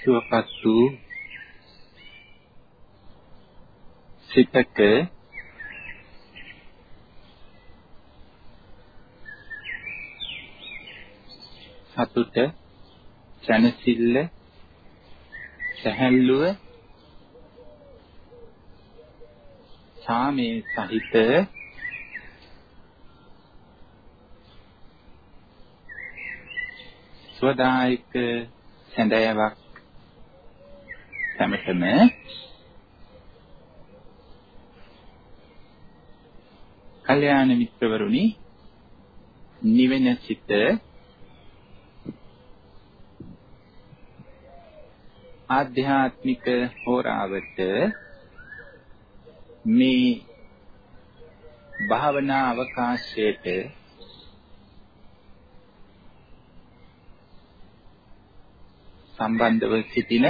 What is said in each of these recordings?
සුවපත් වූ සිතක සතුට සැනසෙල්ල සැහැල්ලුව සාමේ සහිත සුවදායක සැඳෑවක් සැමටම. කල්යාණ මිත්‍රවරුනි නිවෙන සිත ආධ්‍යාත්මික හෝරාවට මේ භාවනා අවකාශයට සම්බන්ධව සිටින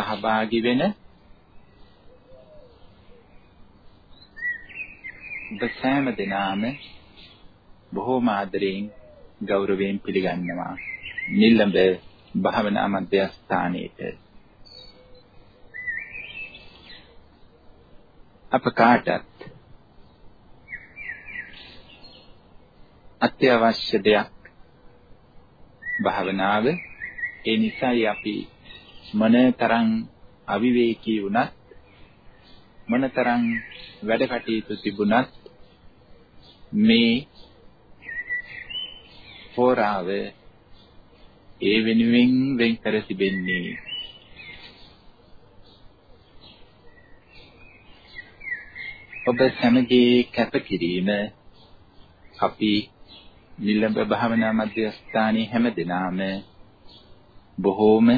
සහභාගී වෙන ඔබ සෑම දෙනාම බොහෝම ආදරයෙන් ගෞරවයෙන් පිළිගන්නවා. නිල්ලඹ භාවනා මධ්‍යස්ථානයේට. අප කාටත් අත්‍යවශ්‍ය දෙයක් භාවනාව. ඒ නිසායි අපි මනතරම් අවිවේකී වුණත් මනතරම් වැඩ කටයුතු තිබුණත් මේ හෝරාව ඒ වෙනුවෙන් වෙන් කර තිබෙන්නේ. ඔබ සමගී කැපකිරීම අපි නිලම්බ භාවනා මධ්‍යස්ථානයේ හැම දිනාම බොහෝම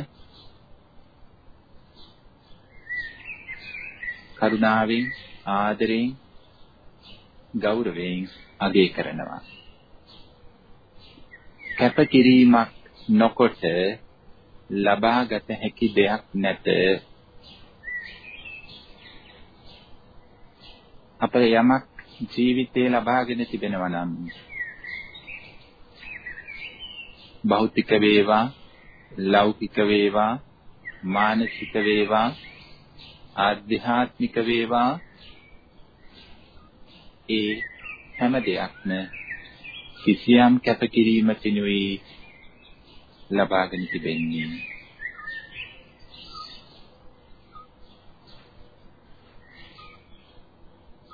කරුණාවෙන් ආදරෙන් ගෞරවයෙන් අගය කරනවා. කැපකිරීමක් නොකොට ලබාගත හැකි දෙයක් නැත. අප යමක් ජීවිතේ ලබාගෙන තිබෙනවා නම් භෞතික වේවා ලෞකික වේවා මානසික වේවා ආධ්‍යාත්මික වේවා ඒ හැම දෙයක්ම කිසියම් කැපකිරීමකිනුයි ලබාගෙන තිබෙන්නේ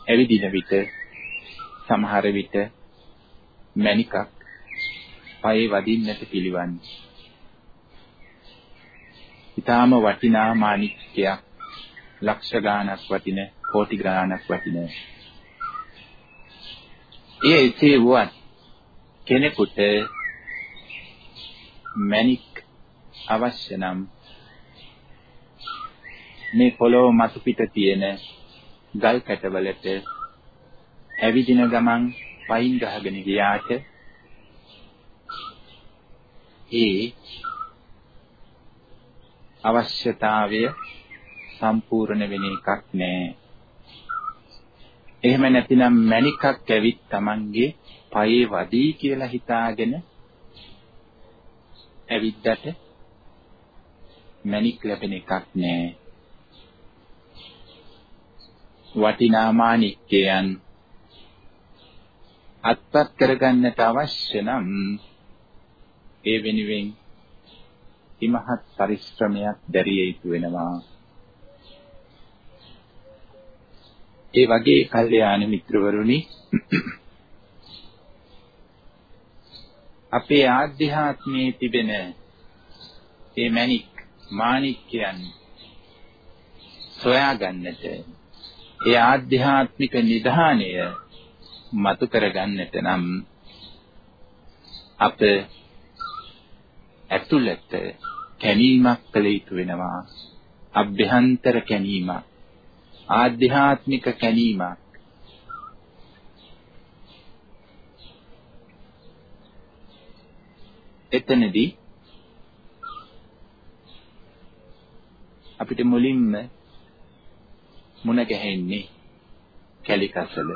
ඇවිදින විට සමහර විට මණිකක් පයේ වදින්නට පිළිවන්. ඊටාම වටිනා මාණික්කයක් ලක්ෂ ගාණක් වටින කෝටි ගාණක් වටින. ඒ එසේ වුවත් කෙනෙකුට මණික් අවශ්‍ය නම් මේ පොළොව මතු පිට තියෙන ගල් කැටවලට ඇවිදින ගමන් පයින් ගහගෙන ගියාට ඒ අවශ්‍යතාවය සම්පූර්ණ වෙන එකක් නෑ. එහෙම නැතිනම් මණිකක් ඇවිත් Tamange පයේ වදී කියලා හිතාගෙන ඇවිද්දට මණික් ලැබෙන එකක් නෑ. වටිනා මාණික්කයන් අත්පත් කරගන්නට අවශ්‍ය නම් ඒ වෙනුවෙන් ඉමහත් පරිශ්‍රමයක් දැරිය යුතු වෙනවා. ඒ වගේ කල්යාණ මිත්‍රවරුනි අපේ ආධ්‍යාත්මයේ තිබෙන ඒ මණික් මාණික්යන් සොයා ගන්නට ඒ ආධ්‍යාත්මික නිධානය මතු කරගන්නට නම් අප ඇතුළත කැණීමක් කළ යුතු වෙනවා අභ්‍යන්තර කැණීමක්. ආධ්‍යාත්මික කැණීමක්. එතනදී අපිට මුලින්ම මුණ ගැහෙන්නේ කැලිකසල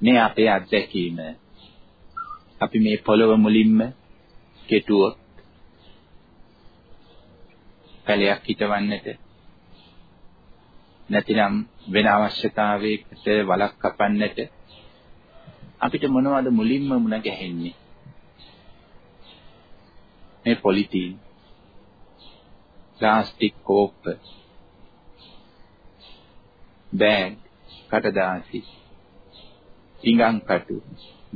මේ අපේ අත්දැකීම. අපි මේ පොළව මුලින්ම කෙටුවොත් පැලයක් හිටවන්නට නැතිනම් වෙන අවශ්‍යතාවයකට වලක් කපන්නට අපිට මොනවද මුලින්ම මුණ ගැහෙන්නේ? මේ පොලිතීන් ප්ලාස්ටික් කෝප්ප බෑග් කටදාසි පිඟන් කටු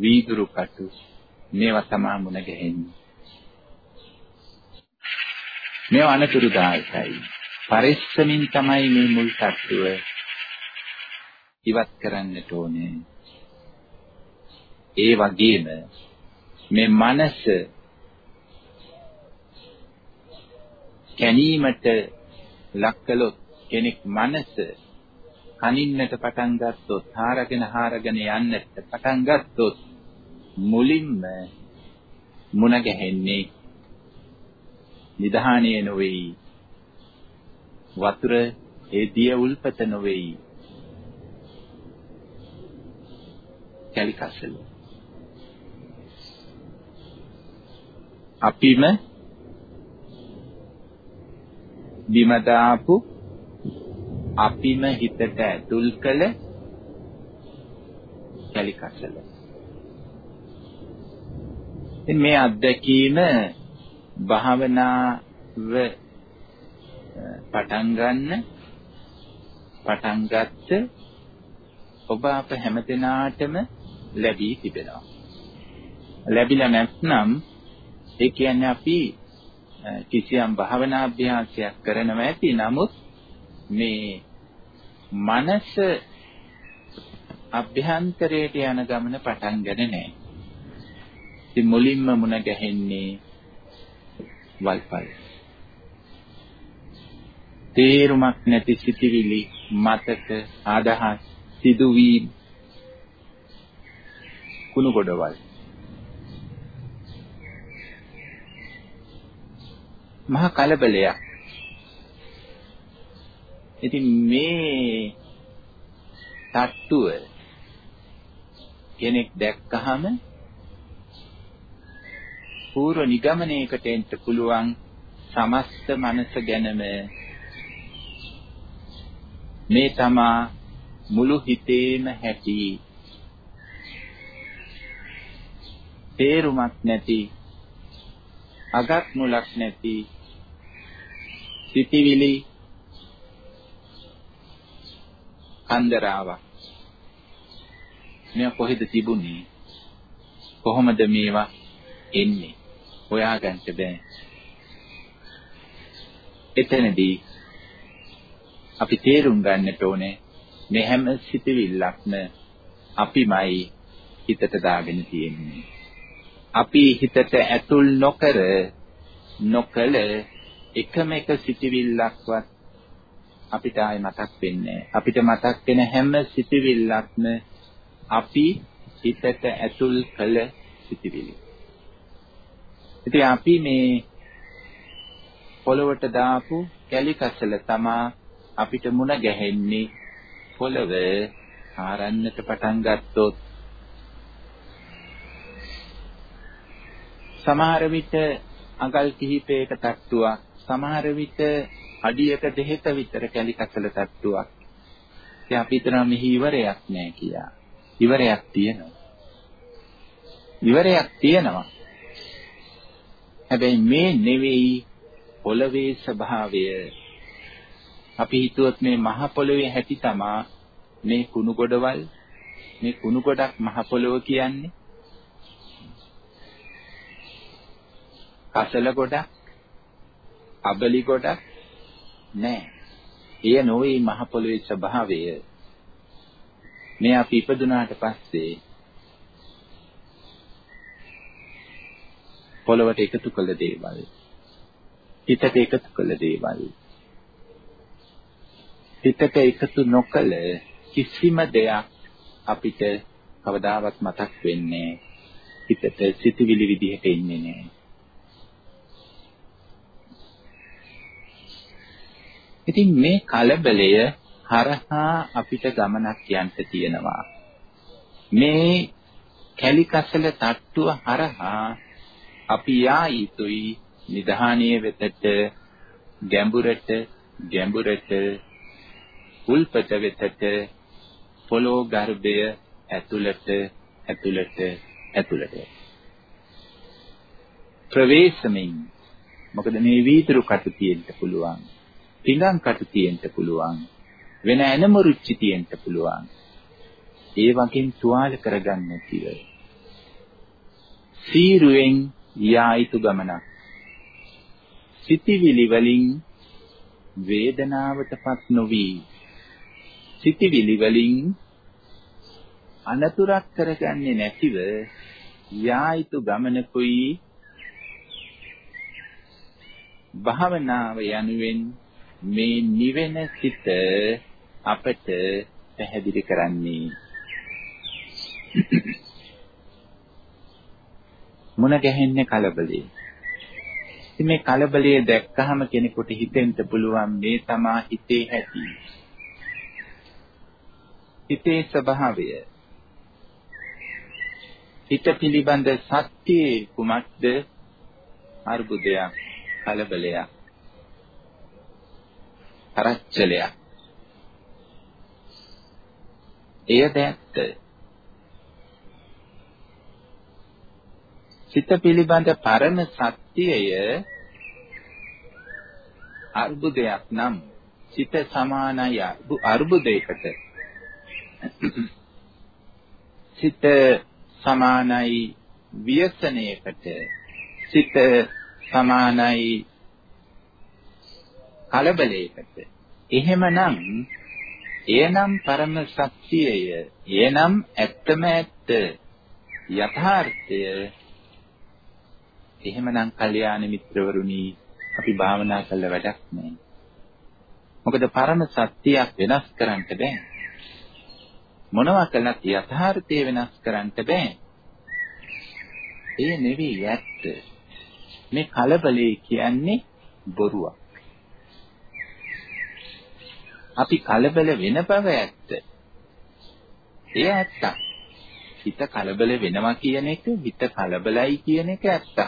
වීදුරු කටු මේවා තමයි මුණ ගැහෙන්නේ. මේවා අනතුරුදායකයි. පරිස්සමින් තමයි මේ මුල් තට්ටුව ඉවත් කරන්නට ඕනේ. ඒ වගේම මේ මනස කැනීමට ලක් කළොත් කෙනෙක් මනස කනින්නට පටන් ගත්තොත් හාරගෙන හාරගෙන යන්නට පටන් ගත්තොත් මුලින්ම මුණ ගැහෙන්නේ නිධානය නොවේයි වතුර ඒ දිය උල්පත නොවේයි කැලිකසල අපිම බිම දාපු අපිම හිතට ඇතුල් කළ කැලිකසල. ඉතින් මේ අත්දැකීම භාවනාව පටන් ගන්න පටන් ගත්ත ඔබ අප හැමදෙනාටම ලැබී තිබෙනවා. ලැබිලා නැත්නම් ඒ කියන්නේ අපි කිසියම් භාවනා අභ්‍යාසයක් කරනවා ඇති නමුත් මේ මනස අභ්‍යන්තරයට යන ගමන පටන් ගන්නේ නැහැ. ඉතින් මුලින්ම මුණ ගැහෙන්නේ වල්පල්. තේරුමක් නැති සිටිවිලි මතක අදහස් සිදුවීම් කුණු ගොඩවල් මහා කලබලයක්. ඉතින් මේ තට්ටුව කෙනෙක් දැක්කහම පූර්ව නිගමනයකට එන්න පුළුවන් සමස්ත මනස ගැනම මේ තමා මුළු හිතේම හැටි. තේරුමක් නැති අගක් මුලක් නැති සිටිවිලි කන්දරාවක්. මෙයා කොහෙද තිබුණේ? කොහොමද මේවා එන්නේ? හොයාගන්න බෑ. එතනදී අපි තේරුම් ගන්නට ඕනේ මේ හැම සිටිවිල්ලක්ම අපිමයි හිතට දාගෙන තියෙන්නේ අපි හිතට ඇතුල් නොකර නොකල එකම එක සිටිවිල්ලක්වත් අපිට ආයි මතක් වෙන්නේ අපිට මතක් වෙන හැම සිටිවිල්ලක්ම අපි හිතට ඇතුල් කළ සිටිවිලි. ඉතින් අපි මේ පොළවට දාපු කැලි කසල තමා අපිට මුණ ගැහෙන්නේ පොළව ආරන්නට පටන් ගත්තොත් සමහර විට අඟල් කිහිපයක තට්ටුවක් සමහර විට අඩියක දෙහෙක විතර කැලි කසල තට්ටුවක්. ඉතින් අපි හිතනවා මෙහි ඉවරයක් නෑ කියලා. ඉවරයක් තියෙනවා. ඉවරයක් තියෙනවා. හැබැයි මේ නෙවෙයි පොළවේ ස්වභාවය අපි හිතුවොත් මේ මහ පොළවේ හැටි තමා මේ කුණු ගොඩවල් මේ කුණු ගොඩක් මහ පොළව කියන්නේ කසල ගොඩක්, අබලි ගොඩක් නෑ. එය නොවේ මහ පොළොවේ ස්වභාවය. මේ අපි ඉපදුනාට පස්සේ පොළවට එකතු කළ දේවල්, හිතට එකතු කළ දේවල්, හිතට එකතු නොකළ කිසිම දෙයක් අපිට කවදාවත් මතක් වෙන්නේ හිතට සිතුවිලි විදිහට ඉන්නේ නැහැ. ඉතින් මේ කලබලය හරහා අපිට ගමනක් යන්න තියෙනවා. මේ කැලිකසල තට්ටුව හරහා අපි යා යුතුයි නිධානයේ වෙතට ගැඹුරට ගැඹුරට උල්පත වෙතට පොළොව ගර්භය ඇතුළට ඇතුළට ඇතුළට. ප්‍රවේශමෙන්. මොකද මේ වීදුරු කටු තියෙන්න පුළුවන්. පිඟන් කටු තියෙන්න පුළුවන්. වෙන එනමුරුච්චි තියෙන්න පුළුවන්. ඒ වගේම තුවාල කරගන්න නැතිව. සීරුවෙන් යා යුතු ගමනක්. සිතිවිලි වලින් වේදනාවටපත් නොවි සිතිවිලි වලින් අනතුරක් කරගන්නේ නැතිව යා යුතු ගමනකුයි භාවනාව යනුවෙන් මේ නිවෙන සිත අපට පැහැදිලි කරන්නේ මුණ ගැහෙන්නේ කලබලේ. ඉතින් මේ කලබලයේ දැක්කහම කෙනෙකුට හිතෙන්න පුළුවන් මේ තමා හිතේ ඇති. හිතේ ස්වභාවය. හිත පිළිබඳ සත්‍යයේ කුමක්ද? අර්බුදයක්, කලබලයක්, කරච්චලයක්. එය දැක්ත. සිත පිළිබඳ පරම සත්‍යය අර්බුදයක් නම් සිත සමානයි අර්බුදයකට සිත සමානයි ව්‍යසනයකට සිත සමානයි කලබලයකට එහෙමනම් එයනම් පරම සත්‍යය එයනම් ඇත්තම ඇත්ත යථාර්ථය එහෙමනම් කල්යාණ මිත්‍රවරුනි අපි භාවනා කළ වැඩක් නෑ. මොකද පරම සත්‍යයක් වෙනස් කරන්න බෑ. මොනවා කළත් යථාර්ථය වෙනස් කරන්න බෑ. ඒ නෙවෙයි ඇත්ත. මේ කලබලේ කියන්නේ බොරුවක්. අපි කලබල වෙන බව ඇත්ත. එය ඇත්තක්. හිත කලබල වෙනවා කියන එක හිත කලබලයි කියන එක ඇත්තක්.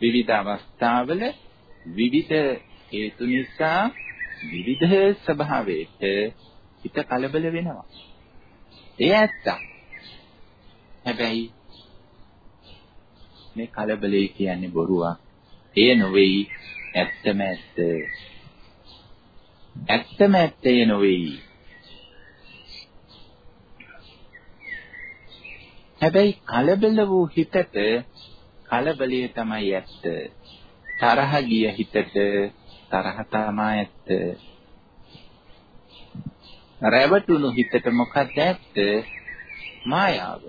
විවිධ අවස්ථාවල විවිධ හේතු නිසා විවිධ ස්වභාවයක හිත කලබල වෙනවා. ඒ ඇත්ත. හැබැයි මේ කලබලේ කියන්නේ බොරුවක්. ඒ නොවේයි ඇත්තම ඇත්ත. ඇත්තම ඇත්ත ඒ නොවේයි. හැබැයි කලබල වූ හිතට කලබලය තමයි ඇත්ත. තරහ ගිය හිතට තරහ තමයි ඇත්ත. රැවටුණු හිතට මොකක්ද ඇත්ත? මායාව.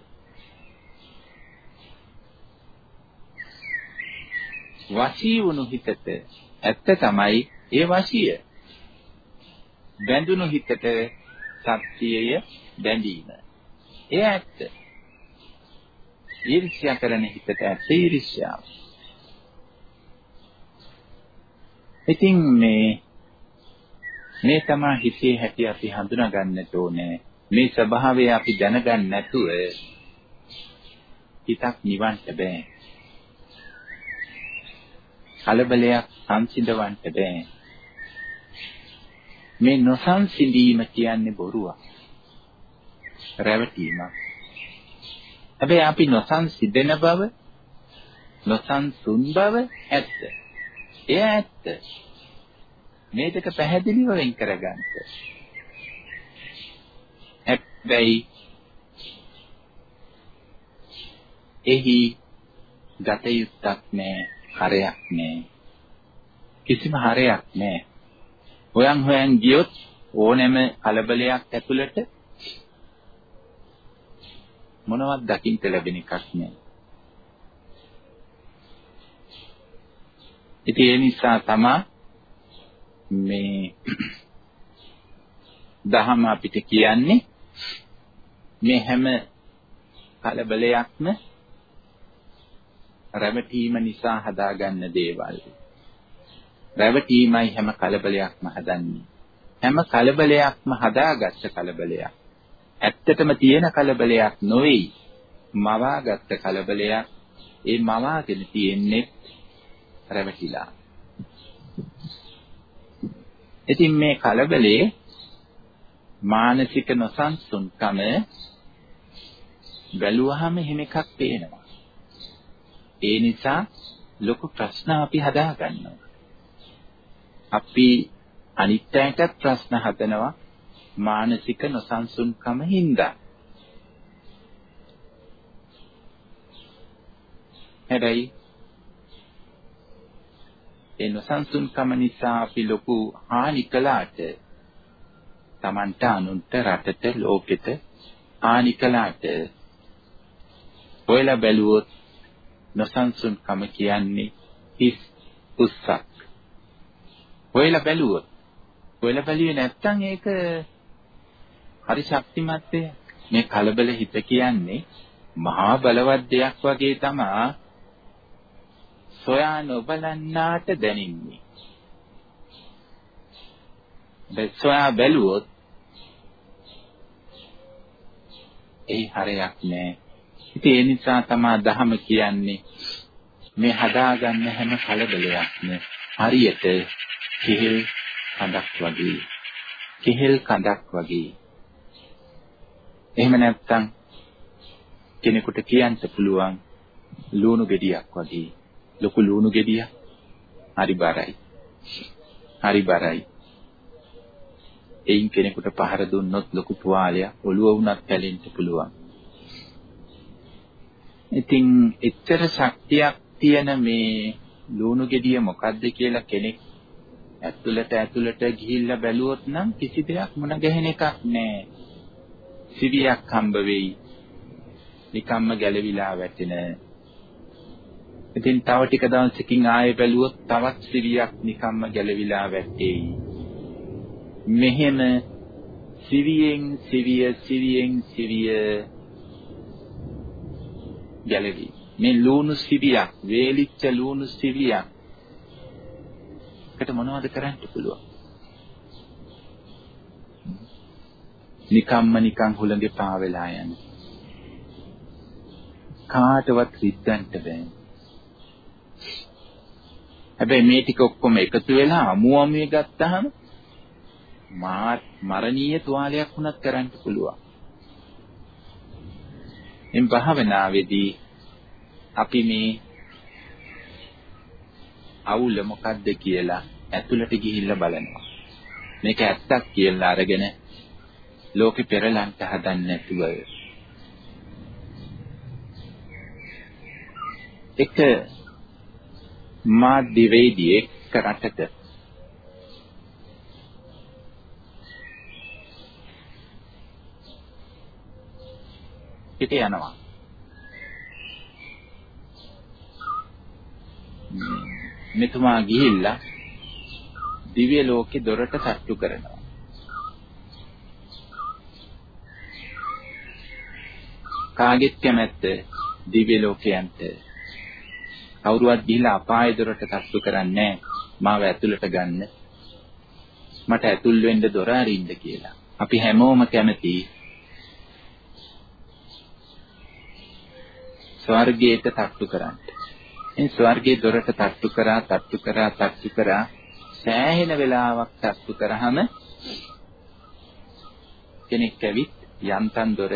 වශී වුණු හිතට ඇත්ත තමයි ඒ වශිය. බැඳුණු හිතට සත්‍යය බැඳීම. ඒ ඇත්ත. ඊර්ෂ්‍යා කරන හිතට ඇත්ත ඊර්ෂ්‍යාව. ඉතින් මේ මේ තමයි හිතේ හැටි අපි හඳුනා ගන්නට ඕනේ. මේ ස්වභාවය අපි දැනගන්න නැතුව හිතක් නිවන්න බෑ. කලබලයක් සංසිඳවන්න බෑ. මේ නොසන්සිඳීම කියන්නේ බොරුවක්. රැවටීමක්. හැබැයි අපි නොසන්සිදෙන බව නොසන්සුන් බව ඇත්ත. එය ඇත්ත. මේ දෙක පැහැදිලිව වෙන් කරගන්න. හැබැයි එහි ගත යුත්තක් නෑ, හරයක් නෑ. කිසිම හරයක් නෑ. හොයන් හොයන් ගියොත් ඕනෑම කලබලයක් ඇතුළට මොනවත් දකින්න ලැබෙන එකක් නෑ. ඉතින් ඒ නිසා තමයි මේ දහම අපිට කියන්නේ මේ හැම කලබලයක්ම රැවටීම නිසා හදාගන්න දේවල්. රැවටීමයි හැම කලබලයක්ම හදන්නේ. හැම කලබලයක්ම හදාගත්ත කලබලයක්. ඇත්තටම තියෙන කලබලයක් නොවේයි. මවාගත්ත කලබලයක්. ඒ මවාගෙන තියෙන්නේ රැවටිලා. ඉතින් මේ කලබලේ මානසික නොසන්සුන්කම බැලුවහම එහෙම එකක් පේනවා. ඒ නිසා ලොකු ප්‍රශ්න අපි හදා ගන්නවා. අපි අනිත්‍යයටත් ප්‍රශ්න හදනවා මානසික නොසන්සුන්කම හින්දා. හැබැයි ඒ නොසන්සුන්කම නිසා අපි ලොකු හානි කළාට Tamanta අනුන්ට රටට ලෝකෙට හානි කළාට ඔයලා බැලුවොත් නොසන්සුන්කම කියන්නේ හිස් උස්සක්. ඔයලා බැලුවොත් ඔයලා බැලුවේ නැත්තම් ඒක හරි ශක්තිමත් දෙයක්. මේ කලබල හිත කියන්නේ මහා බලවත් දෙයක් වගේ තමයි සොයා නොබලන්නාට දැනින්නේ. දැන් සොයා බැලුවොත් ඒ හරයක් නෑ. ඉතින් ඒ නිසා තමයි දහම කියන්නේ මේ හදාගන්න හැම කලබලයක්ම හරියට කෙහෙල් කඳක් වගේ. කෙහෙල් කඳක් වගේ. එහෙම නැත්නම් කෙනෙකුට කියන්න පුළුවන් ලුණු ගෙඩියක් වගේ. ලොකු ලුණු ගෙඩියක්. හරි බරයි. හරි බරයි. එයින් කෙනෙකුට පහර දුන්නොත් ලොකු තුවාලයක් ඔළුව වුණත් පැලෙන්න පුළුවන්. ඉතින් එච්චර ශක්තියක් තියෙන මේ ලුණු ගෙඩිය මොකද්ද කියලා කෙනෙක් ඇතුළට ඇතුළට ගිහිල්ලා බැලුවොත් නම් කිසි දෙයක් මුණ ගැහෙන එකක් නෑ. සිවියක් හම්බ වෙයි. නිකම්ම ගැලවිලා වැටෙන. ඉතින් තව ටික දවසකින් ආයෙ බැලුවොත් තවත් සිවියක් නිකම්ම ගැලවිලා වැටෙයි. මෙහෙම සිවියෙන් සිවිය සිවියෙන් සිවිය ගැලවි. මේ ලූණු සිවියක්, වේලිච්ච ලූණු සිවියක්. කට මොනවද කරන්න පුළුවන්? නිකම්ම නිකං හුළඟේ පාවෙලා යන. කාටවත් රිද්දන්න බෑ. හැබැයි මේ ටික ඔක්කොම එකතු වෙලා අමු අමුවේ ගත්තාම මරණීය තුවාලයක් වුණත් කරන්න පුළුවන්. එම් භාවනාවේදී අපි මේ අවුල මොකද්ද කියලා ඇතුළට ගිහිල්ලා බලනවා. මේක ඇත්තක් කියලා අරගෙන ලෝකෙ පෙරලන්ට හදන්නේ නැතුව එක මාධ්‍යවේදියෙක් රටක පිට යනවා. මෙතුමා ගිහිල්ලා දිව්‍ය ලෝකේ දොරට තට්ටු කරනවා. කාගෙත් කැමැත්ත දිව්‍ය ලෝකයන්ට කවුරුවත් ගිහිල්ලා අපාය දොරට තට්ටු කරන්නේ මාව ඇතුළට ගන්න. මට ඇතුල් වෙන්න දොර අරින්න කියලා. අපි හැමෝම කැමති ස්වර්ගයට තට්ටු කරන්න. මේ ස්වර්ගයේ දොරට තට්ටු කරා තට්ටු කරා තට්ටු කරා සෑහෙන වෙලාවක් තට්ටු කරාම කෙනෙක් ඇවිත් යන්තම් දොර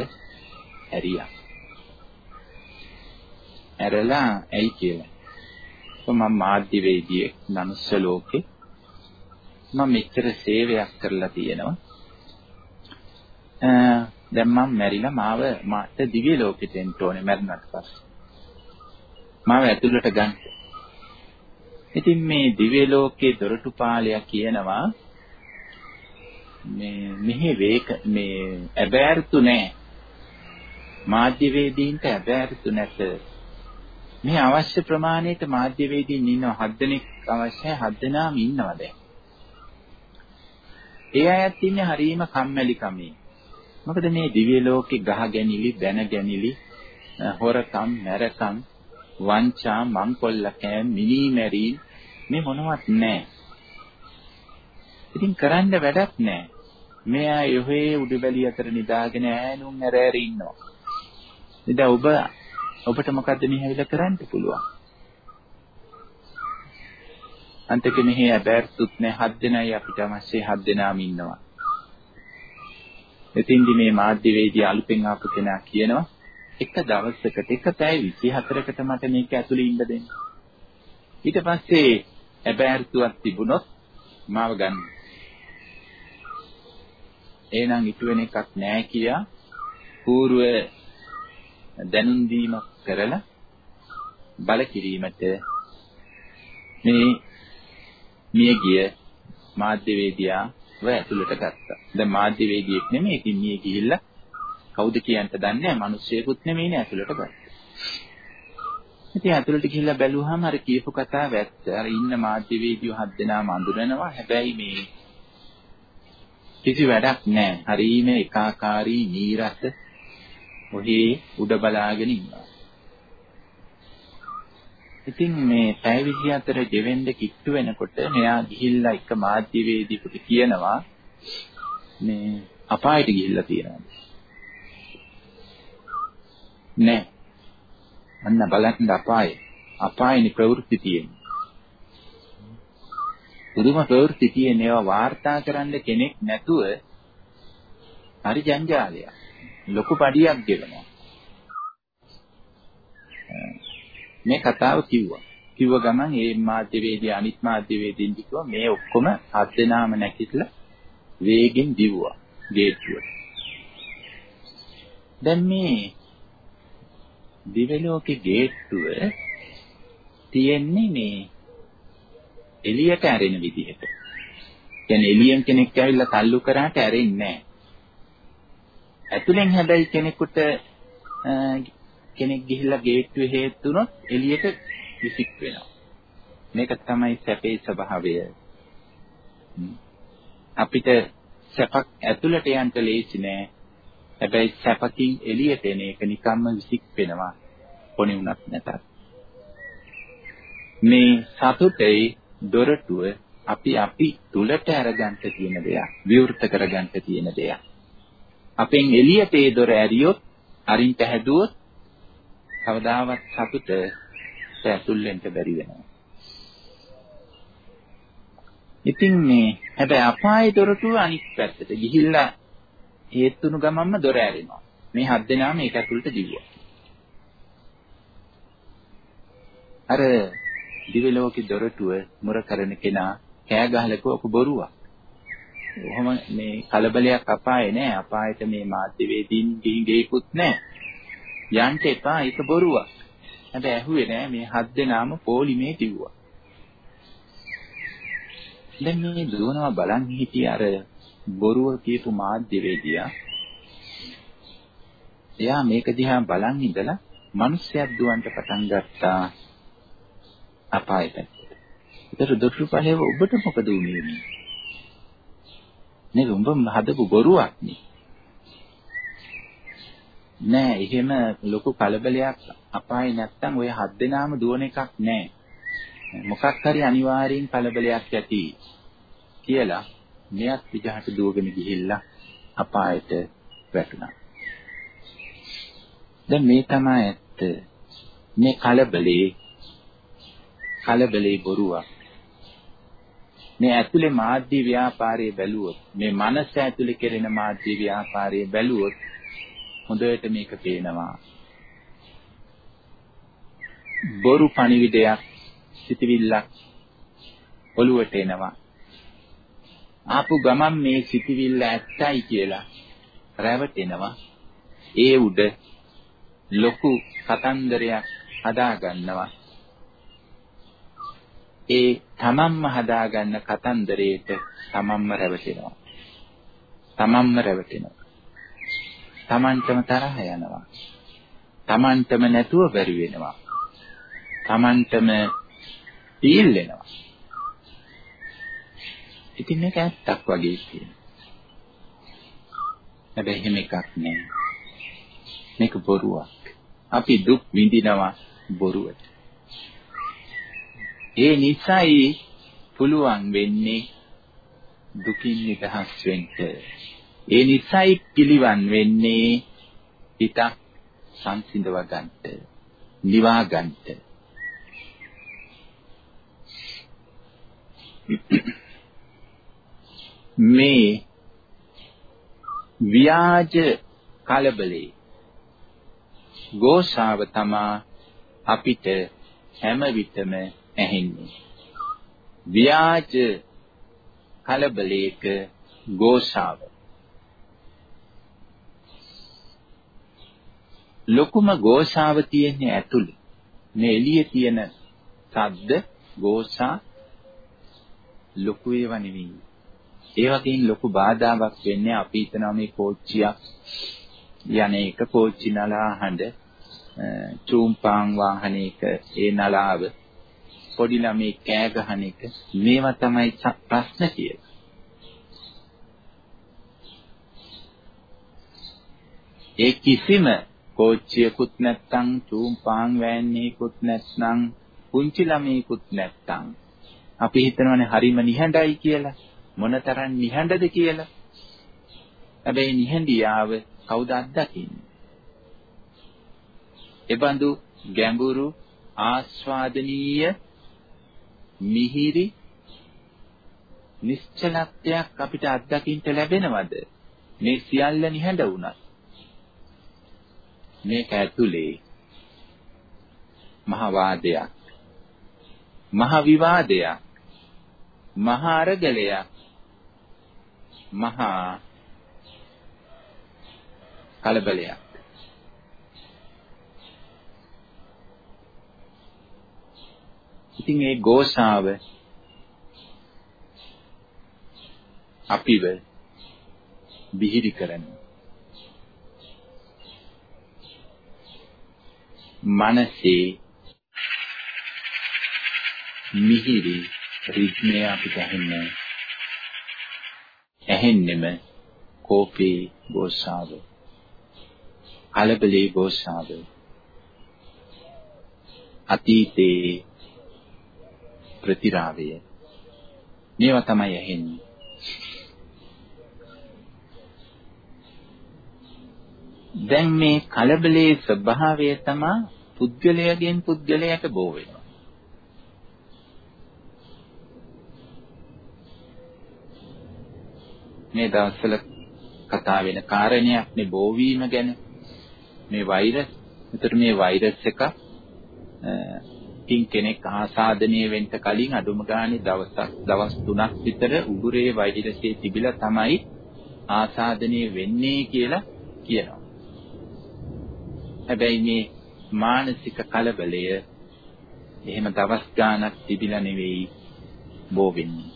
ඇරියා. ඇරලා ඇයි කියලා. මම මාධ්‍යවේදියෙක් මනුස්ස ලෝකේ මම මෙච්චර සේවයක් කරලා තියෙනවා. දැන් මම මැරිලා මාව මට දිව්‍ය ලෝකෙට එන්න ඕනේ මැරුණාට පස්සේ. මාව ඇතුළට ගන්න. ඉතින් මේ දිව්‍ය ලෝකයේ දොරටුපාලයා කියනවා මේ මෙහි වේක මේ ඇබෑරුතු නැහැ. මාධ්‍යවේදීන්ට ඇබෑරුතු නැත. මේ අවශ්‍ය ප්‍රමාණයට මාධ්‍යවේදීන් ඉන්නවා හත් දෙනෙක් අවශ්‍යයි හත් දෙනාම ඉන්නවා දැන්. ඒ අයත් ඉන්නේ හරීම කම්මැලි කමේ. මොකද මේ දිව්‍ය ලෝකේ ගහ ගැනිලි, දැන ගැනිලි, හොරකම්, මැරකම්, වංචා, මංකොල්ලකෑම්, මිනිමැරීම් මේ මොනවත් නැහැ. ඉතින් කරන්න වැඩක් නැහැ. මෙයා යොහේ උඩුබැලිය අතර නිදාගෙන ඈනුම් ඇරෑර ඉන්නවා. ඉතින් ඔබ ඔබට මොකද්ද මේ හැවිලා කරන්න පුළුවන්? අන්තික මෙහි ඇබෑර්තුත් නැ හත් දෙනයි අපිට අවශ්‍ය හත් දෙනාම ඉන්නවා. එතින්දි මේ මාධ්‍යවේදී අලුතෙන් ආපු කෙනා කියනවා එක දවසකට එක පැය 24කට මට මේක ඇතුලේ ඉන්න දෙන්න. ඊට පස්සේ ඇබෑර්තුවක් තිබුණොත් මාව ගන්න. එහෙනම් ඉතු වෙන එකක් නෑ කියා పూర్ව දැනුම් දීමක් කරලා බල කිරීමට මේ මිය ගිය මාධ්‍යවේදියා ව ඇතුළට ගත්තා. දැන් මාධ්‍යවේදියෙක් නෙමෙයි ඉතින් මිය ගිහිල්ලා කවුද කියන්ට දන්නේ නැහැ. මිනිස්සෙකුත් නෙමෙයිනේ ඇතුළට ගත්තා. ඉතින් ඇතුළට ගිහිල්ලා බැලුවාම අර කියපු කතාව ඇත්ත. අර ඉන්න මාධ්‍යවේදියෝ හත් දෙනාම අඳුරනවා. හැබැයි මේ කිසි වැඩක් නැහැ. හරීම ඒකාකාරී නීරස ඔහේ උඩ බලාගෙන ඉන්නවා. ඉතින් මේ පැය 24 ගෙවෙන්න කිට්ටු වෙනකොට මෙයා ගිහිල්ලා එක මාධ්‍යවේදියෙකුට කියනවා මේ අපායට ගිහිල්ලා තියෙනවා. නෑ. අන්න බලන්න අපාය. අපායනි ප්‍රවෘත්ති තියෙන්නේ. පුදුම ප්‍රවෘත්ති තියෙන ඒවා වාර්තා කරන්න කෙනෙක් නැතුව හරි ජංජාලයක්. ලොකු පඩියක් ගෙවනවා. මේ කතාව කිව්වා. කිව්ව ගමන් ඒ මාධ්‍යවේදී අනිත් මාධ්‍යවේදීන් කිව්වා මේ ඔක්කොම හත් දෙනාම නැකිట్లా වේගෙන් දිව්වා ගේට්ටුවට. දැන් මේ දිවලෝකේ ගේට්ටුව තියෙන්නේ මේ එළියට ඇරෙන විදිහට. කියන්නේ එළියෙන් කෙනෙක් ඇවිල්ලා තල්ලු කරාට ඇරෙන්නේ නැහැ. ඇතුලෙන් හැබැයි කෙනෙකුට කෙනෙක් ගිහිල්ලා ගේට්ටුවේ හේතුනොත් එළියට විසික් වෙනවා. මේක තමයි සැපේ ස්වභාවය. අපිට සැපක් ඇතුළට යන්න ලේසි නෑ. හැබැයි සැපකින් එළියට එන එක නිකම්ම විසික් වෙනවා. කොනේ උනත් නැතත්. මේ සතුටේ දොරටුව අපි අපි තුලට අරගන්න තියෙන දෙයක්. විවෘත කරගන්න තියෙන දෙයක්. අපෙන් එළියට ඒ දොර ඇරියොත් අරින් පැහැදුවොත් කවදාවත් සතුට ඇතුල් වෙන්න බැරි වෙනවා. ඉතින් මේ හැබැයි අපායේ දොරටුව අනිත් පැත්තට ගිහිල්ලා හේතුණු ගමන්ම දොර ඇරෙනවා. මේ හත් දෙනාම මේක ඇතුළට දිව්වා. අර දිව්‍ය ලෝකේ දොරටුව මුර කරන කෙනා කෑ ගහලා කිව්ව ඔක බොරුවක්. ඔහොම මේ කලබලයක් අපායේ නෑ. අපායට මේ මාධ්‍යවේදීන් ගිහින් ගේකුත් නෑ. යන්න එපා ඒක බොරුවක්. හැබැයි ඇහුවේ නෑ මේ හත් දෙනාම පොලිමේ කිව්වා. දැන් මේ දුවනවා බලන් හිටිය අර බොරුව කියපු මාධ්‍යවේදියා එයා මේක දිහා බලන් ඉඳලා මිනිස්සුයක් දුවන්ට පටන් ගත්තා අපායට. ඒතර දොට්ටු පහේ ඔබට මොකද වුනේ මේ? නේ උඹ හදපු බොරුවක් නේ. නෑ එහෙම ලොකු කලබලයක් අපායේ නැත්තම් ওই හත් දෙනාම දුවන එකක් නෑ. මොකක් හරි අනිවාර්යෙන් කලබලයක් ඇති කියලා මෙයත් විජහට දුවගෙන ගිහිල්ලා අපායට වැටුණා. දැන් මේ තමයි ඇත්ත. මේ කලබලේ කලබලේ බොරුවක්. මේ ඇතුලේ මාධ්‍ය ව්‍යාපාරයේ බැලුවොත් මේ මනස ඇතුලේ කෙරෙන මාධ්‍ය ව්‍යාපාරයේ බැලුවොත් හොඳට මේක පේනවා. බොරු පණිවිඩයක් සිටිවිල්ලක් ඔළුවට එනවා. ආපු ගමන් මේ සිටිවිල්ල ඇත්තයි කියලා රැවටෙනවා. ඒ උඩ ලොකු කතන්දරයක් හදා ගන්නවා. ඒ තමන්ම හදාගන්න කතන්දරයට තමන්ම රැවටෙනවා. තමන්ම රැවටෙනවා. තමන්ටම තරහ යනවා. තමන්ටම නැතුව බැරි වෙනවා. තමන්ටම තීල් වෙනවා. ඉතින් මේක ඇත්තක් වගේ කියනවා. හැබැයි එහෙම එකක් නෑ. මේක බොරුවක්. අපි දුක් විඳිනවා බොරුවට. ඒ නිසයි පුළුවන් වෙන්නේ දුකින් නිදහස් වෙන්න. ඒ නිසයි පිළිවන් වෙන්නේ. හිත සංසිඳව ගන්නට, නිවා ගන්නට. මේ ව්‍යාජ කලබලේ ගෝසාව තමා අපිට හැම විටම ඇහෙන්නේ. ව්‍යාජ කලබලයක ගෝසාව. ලොකුම ගෝසාව තියෙන්නේ ඇතුළේ මේ එළියේ තියෙන සද්ද ගෝසා ලොකු ඒවා නෙවෙයි ඒ වගේම ලොකු බාධාවක් වෙන්නේ අපි හිතනවා මේ කෝච්චියක් යන්නේක කෝච්චි නලා හඬ චූම්පාන් වාහනයක ඒ නලාව පොඩි ළමයි කෑ ගහන එක මේවා තමයි ප්‍රශ්න කියලා. ඒ කිසිම කෝච්චියකුත් නැත්තම් චූම්පාන් වෑන්නේකුත් නැත්නම් පුංචි ළමයිකුත් නැත්තම් අපි හිතනවානේ හරිම නිහඬයි කියලා. මොනතරම් නිහඬද කියලා. හැබැයි නිහඬියාව කවුද අත්දකින්නේ? එබඳු ගැඹුරු ආස්වාදනීය මිහිරි නිශ්චලත්වයක් අපිට අත්දකින්න ලැබෙනවද? මේ සියල්ල නිහඬ වුණත්. මේක ඇතුලේ මහ වාදයක් මහ විවාදයක් මහ අරගලයක් මහා කලබලයක්. ඉතින් ඒ ගෝසාව අපිව බිහිරි කරනවා. මනසේ මිහිරි රිද්මය අපිට ඇහෙන්නේ ඇහෙන්නෙම කෝපේ ගෝසාව කලබලේ ගෝසාව අතීතේ ප්‍රතිරාවය. මේවා තමයි ඇහෙන්නේ. දැන් මේ කලබලේ ස්වභාවය තමයි පුද්ගලයාගෙන් පුද්ගලයාට බෝ වෙනවා මේ දවස්වල කතා වෙන කාරණයක් නේ බෝවීම ගැන මේ වෛරස්. ඒතර මේ වෛරස් එක කින් කෙනෙක් ආසාදනය වෙන්න කලින් අඩුම ගානේ දවසක් දවස් 3ක් විතර උගුරේ වෛරසයේ තිබිලා තමයි ආසාදනය වෙන්නේ කියලා කියනවා. හැබැයි මේ මානසික කලබලය එහෙම දවස් ගාණක් තිබිලා නෙවෙයි බෝ වෙන්නේ.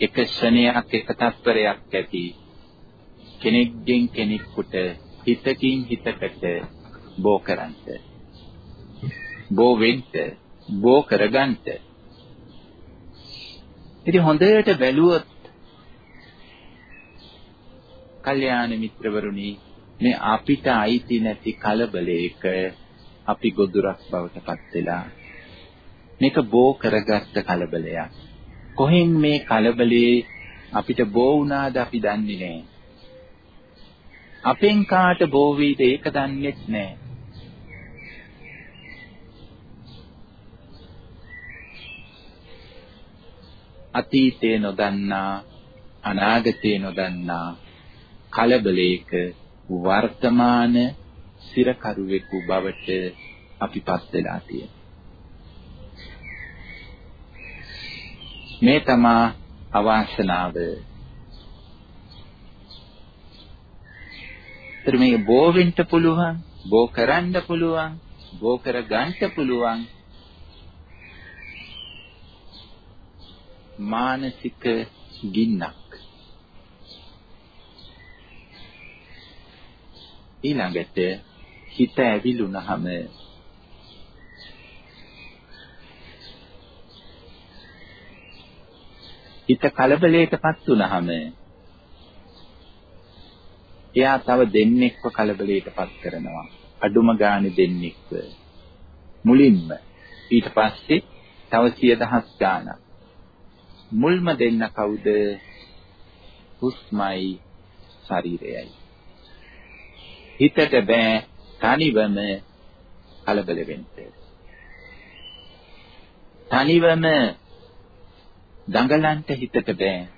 එක ක්ෂණයක් එක තත්පරයක් ඇති කෙනෙක්ගෙන් කෙනෙකුට හිතකින් හිතකට බෝ කරන්ට බෝ වෙන්න බෝ කරගන්නට ඉතින් හොඳට බැලුවොත් කල්යාණ මිත්‍රවරුනි මේ අපිට අයිති නැති කලබලයක අපි ගොදුරක් බවට පත් වෙලා මේක බෝ කරගත්ත කලබලයක් කොහෙන් මේ කලබලේ අපිට බෝ වුණාද අපි දන්නේ නැහැ. අපෙන් කාට බෝ වීද ඒක දන්නේත් නැහැ. අතීතේ නොදන්නා අනාගතේ නොදන්නා කලබලයක වර්තමාන සිරකරුවෙකු බවට අපිපත් වෙලා තියෙනවා. මේ තමා අවාසනාව. ඒතර මේ බෝ වෙන්න පුළුවන්, බෝ කරන්න පුළුවන්, බෝ කර ගන්න පුළුවන්. මානසික ගින්නක්. ඊළඟට හිත ඇවිලුනහම හිත කලබලයටපත් වුනහම එයා තව දෙන්නෙක්ව කලබලයටපත් කරනවා. අඩුම ගානේ දෙන්නෙක්ව. මුලින්ම ඊට පස්සේ තව සිය දහස් ගාණක්. මුල්ම දෙන්න කවුද? හුස්මයි ශරීරයයි. හිතට බෑ තනිවම කලබල වෙන්න. තනිවම දඟලන්ට හිතට බෑ.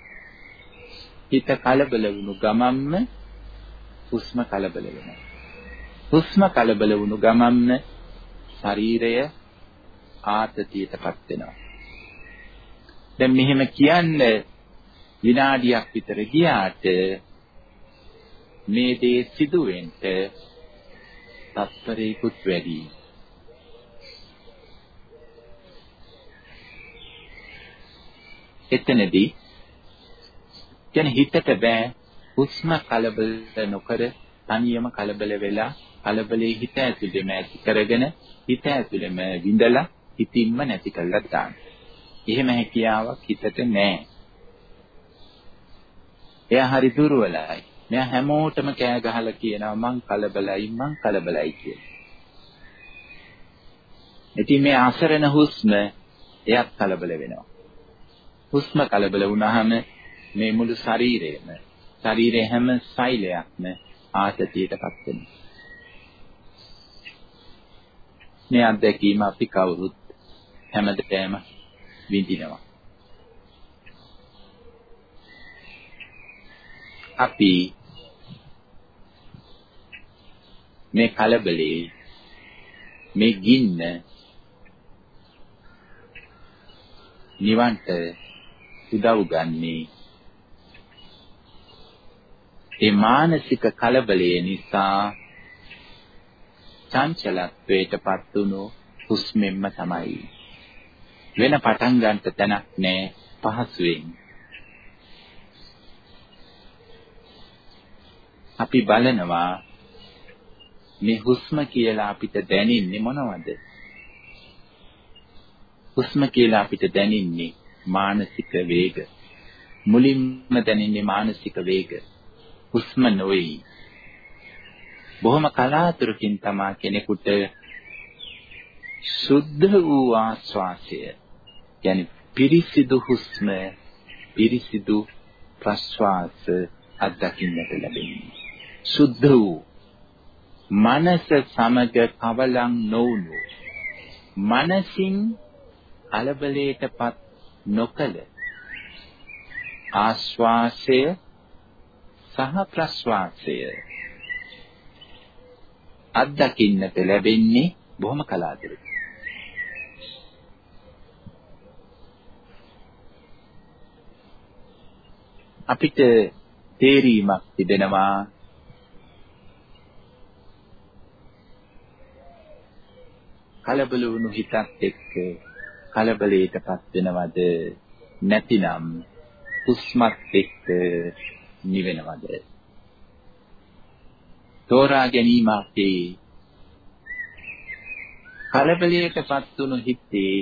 හිත කලබල වුණු ගමම්ම හුස්ම කලබල වෙනවා. හුස්ම කලබල වුණු ගමම්ම ශරීරය ආතතියටපත් වෙනවා. දැන් මෙහෙම කියන්නේ විනාඩියක් විතර ගියාට මේ දේ සිදුවෙන්න තත්පරේකුත් වැඩි. එතනදී කියන්නේ හිතට බෑ හුස්ම කලබල නොකර තනියම කලබල වෙලා කලබලේ හිත ඇතුළෙම ඇති කරගෙන හිත ඇතුළෙම විඳලා හිතින්ම නැති කරලා දාන්න. එහෙම හැකියාවක් හිතට නැහැ. එයා හරි දුර්වලයි. මෙයා හැමෝටම කෑ ගහලා කියනවා මං කලබලයි මං කලබලයි කියලා. ඉතින් මේ අසරණ හුස්ම එයත් කලබල වෙනවා. හුස්ම කලබල වුණාම මේ මුළු ශරීරයම ශරීරයේ හැම සෛලයක්ම ආතතියටපත් වෙනවා. මේ අත්දැකීම අපි කවුරුත් හැමදේම විඳිනවා. අපි මේ කලබලේ මේ ගින්න නිවන්ට උදව් ගන්නේ ඒ මානසික කලබලය නිසා චංචලත්වයටපත් වුණු හුස්මෙන්ම තමයි. වෙන පටන් ගන්නට තැනක් නැහැ පහසුවෙන්. අපි බලනවා මේ හුස්ම කියලා අපිට දැනෙන්නේ මොනවද? හුස්ම කියලා අපිට දැනෙන්නේ මානසික වේග. මුලින්ම දැනෙන්නේ මානසික වේග. හුස්ම නොවේ. බොහොම කලාතුරකින් තමා කෙනෙකුට සුද්ධ වූ ආස්වාසය කියන්නේ පිරිසිදු හුස්ම පිරිසිදු ප්‍රශ්වාස අත්දකින්නට ලැබෙන්නේ. සුද්ධ වූ මනස සමග කවලම් නොවුණු මනසින් කලබලයටපත් නොකල ආශ්වාසය සහ ප්‍රශ්වාසය අත්දකින්නට ලැබෙන්නේ බොහොම කලාතුරකින්. අපිට තේරීමක් තිබෙනවා කලබල වුණු හිතත් එක්ක කලබලයටපත් වෙනවද? නැතිනම් හුස්මත් එක්ක නිවෙනවද? තෝරා ගැනීමකේ කලබලයටපත් වුණු හිතේ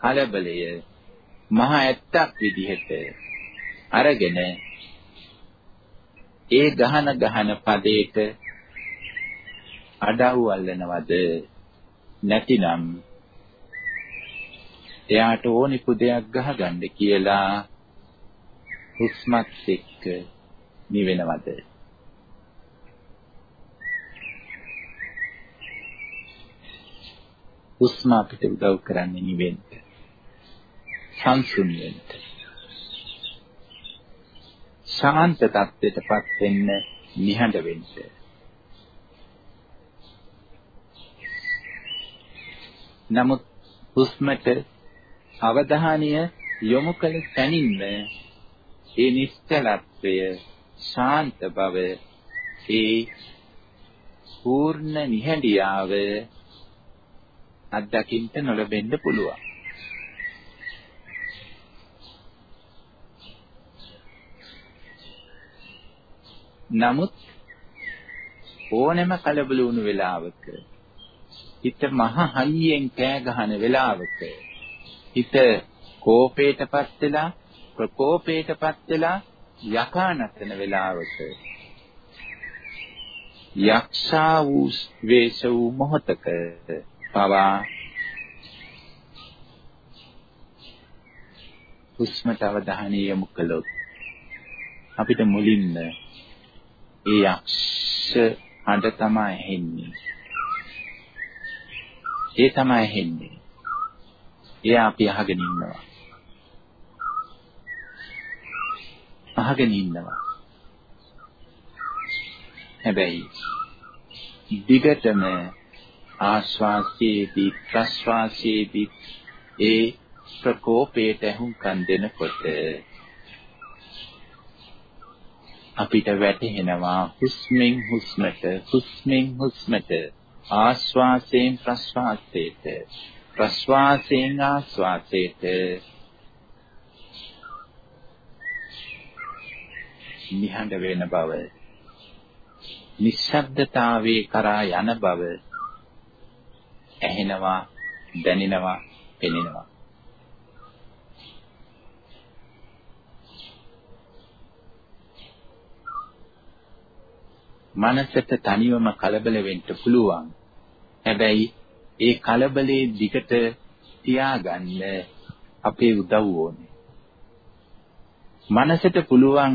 කලබලය මහ ඇත්තක් විදිහට අරගෙන ඒ ගහන ගහන පදයක අඩහු අල්ලනවද? නැතිනම් එයාට ඕනි පුදයක් ගහගන්න කියලා හුස්මත් එක්ක නිවෙනවද? හුස්ම අපිට උදව් කරන්නේ නිවෙන්න. සංසුන් වෙන්න ශාන්ත තත්ත්වයටපත් වෙන්න නිහඬ වෙන්න. නමුත් හුස්මට අවධානය යොමු කළ තැනින්ම ඒ නිශ්චලත්වය ශාන්ත බව ඒ පූර්ණ නිහඬියාව අත්දකින්න නොලබෙන්න පුළුවන්. නමුත් ඕනෑම කලබල වුණු වෙලාවක හිත මහ හයියෙන් කෑ ගහන වෙලාවක හිත කෝපයටපත් වෙලා ප්‍රකෝපයටපත් වෙලා යකා නැතන වෙලාවක යක්ෂා වූ වේශ වූ මොහතක පවා හුස්මට අවධානය යොමු කළොත් අපිට මුලින්ම ඒ යක්ෂ හඬ තමයි ඇහෙන්නේ. ඒ තමයි හෙන්නේ. එයා අපි අහගෙන ඉන්නවා. අහගෙන ඉන්නවා. හැබැයි දිගටම ආශ්වාසයේදී ප්‍රශ්වාසයේදී ඒ ප්‍රකෝපයට ඇහුම්කන් දෙනකොට අපිට වැටහෙනවා හුස්මෙන් හුස්මට හුස්මෙන් හුස්මට ආශ්වාසයෙන් ප්‍රශ්වාසයට ප්‍රශ්වාසයෙන් ආශ්වාසයට නිහඬ වෙන බව නිශ්ශබ්දතාවයේ කරා යන බව ඇහෙනවා දැනෙනවා පෙනෙනවා. මනසට තනියම කලබල වෙන්න පුළුවන්. හැබැයි ඒ කලබලේ දිකට තියාගන්න අපේ උදව් ඕනේ. මනසට පුළුවන්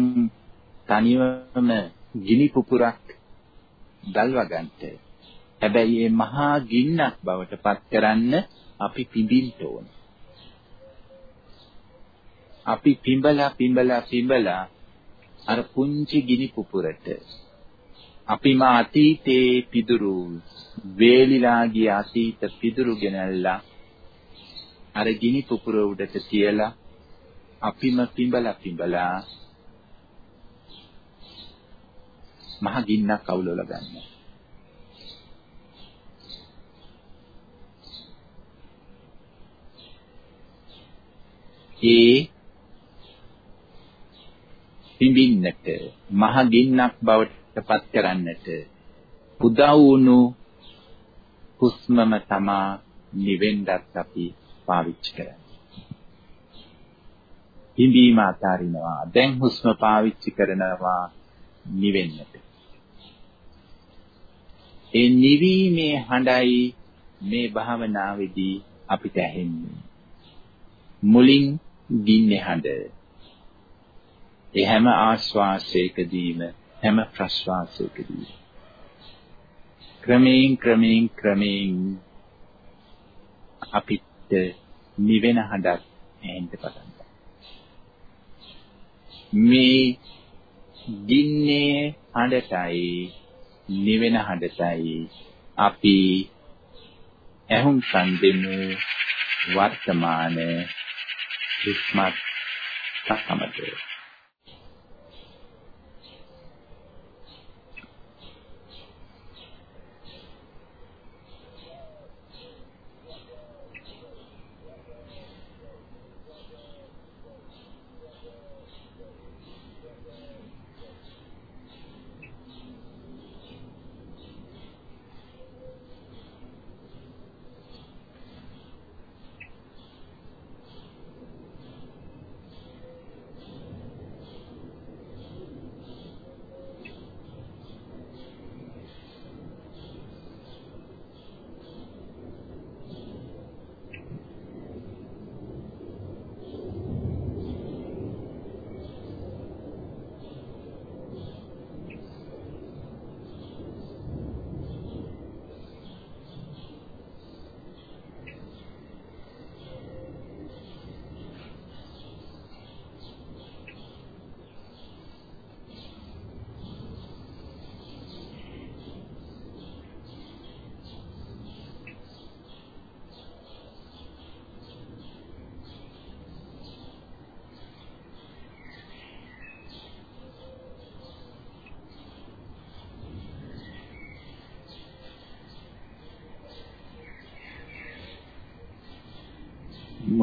තනියම ගිනි පුපුරක් දල්වා ගන්නට. හැබැයි මේ මහා ගින්නක් බවට පත් කරන්න අපි පිඹින්න ඕනේ. අපි පිඹලා පිඹලා පිඹලා අර පුංචි ගිනි පුපුරට අපිම අතීතයේ පිදුරු වේලිලා ගිය අතීත පිදුරු ගෙනල්ලා අර ගිනි පුපුර උඩට තියලා අපිම පිඹලා පිඹලා මහ ගින්නක් අවුලවලා ගන්නවා. ඒ පිඹින්නට මහ ගින්නක් බවට පත් කරන්නට උදව් වුණු හුස්මම තමා නිවෙන්නත් අපි පාවිච්චි කරන්නේ. හිඳීම අතාරිනවා. දැන් හුස්ම පාවිච්චි කරනවා නිවෙන්නට. ඒ නිවීමේ හඬයි මේ භාවනාවේදී අපිට ඇහෙන්නේ. මුලින් ගින්නේ හඬ. ඒ හැම ආශ්වාසයකදීම හැම ප්‍රශ්වාසයකදී ක්‍රමයෙන් ක්‍රමයෙන් ක්‍රමයෙන් අපිට නිවෙන හඬක් ඇහෙන්න පටන් මේ ගින්නේ හඬටයි නිවෙන හඬටයි අපි ඇහුම් සම්දෙමු වර්තමාන ඉස්මත් සමතේ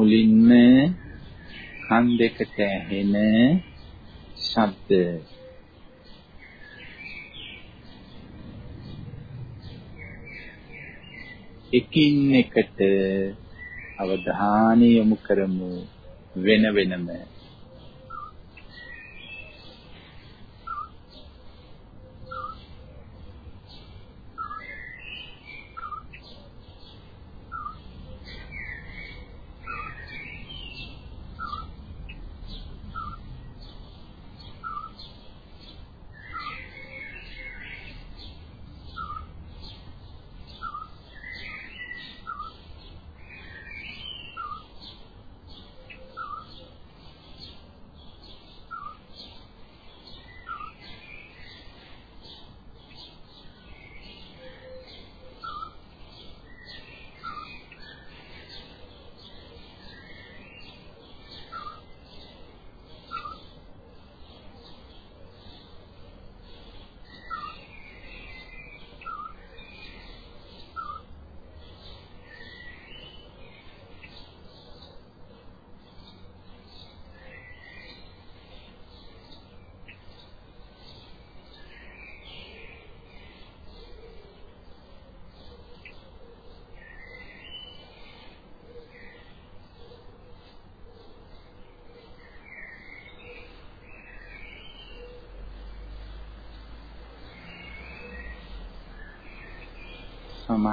මුලින්ම කන් දෙකට ඇහෙන ශබ්ද. එකින් එකට අවධානය යොමු කරමු වෙන වෙනම.